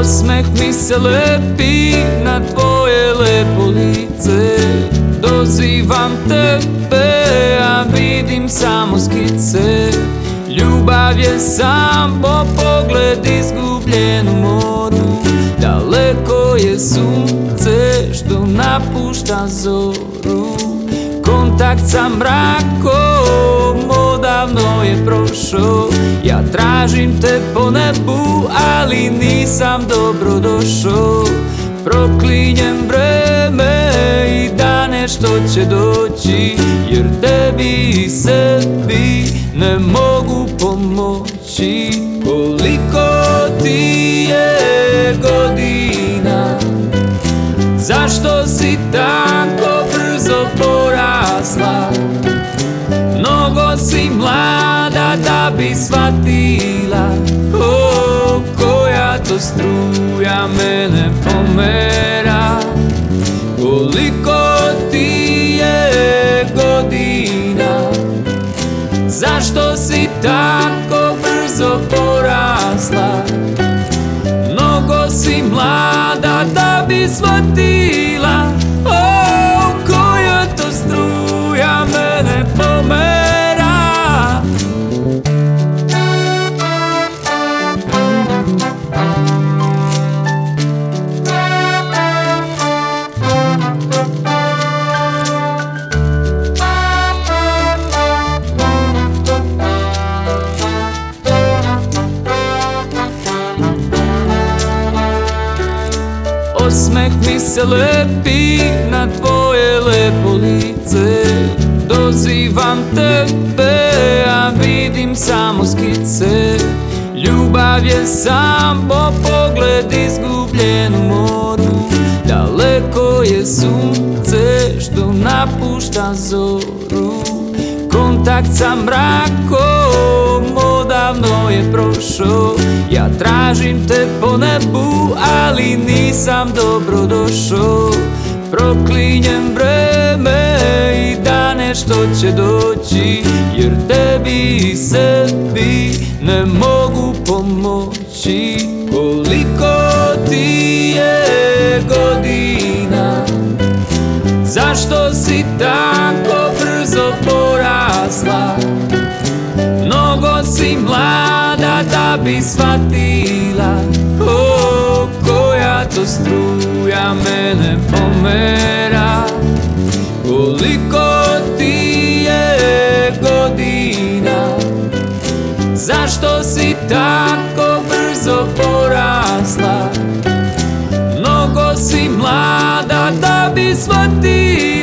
Osmeh mi se lepi na tvoje lepo lice. Dozivam tebe, a vidim samo skice. Ljubav je samo pogled izgubljen u moru Daleko je sunce što napušta zoru. Kontakt sa mrakom odavno je prošao tražim te po nebu, ali nisam dobro došao. Proklinjem vreme i dane što će doći Jer tebi i sebi ne mogu pomoći. Koliko ti je godina? Zašto si tako brzo porasla? Mnogo si mlada da bi shvatila O, koja to struja mene pomera. Koliko ti je godina Zašto si tako brzo porasla? Mnogo si mlada da bi shvatila Osmeh mi se lepi na tvoje lepo lice. Dozivam tebe, a vidim samo skice. Ljubav je samo pogled izgubljen u moru. Daleko je sunce što napušta zoru. Kontakt sa mrakom odavno je prošao. Ja tražim te po nebu, ali nisam dobro došao. Proklinjem vreme i dane što će doći Jer tebi i sebi ne mogu pomoći. Koliko ti je godina? Zašto si tako brzo porasla? Mnogo si mlada da bi shvatila to struja mene pomera. Koliko ti je godina? Zašto si tako brzo porasla? Mnogo si mlada da bi shvatila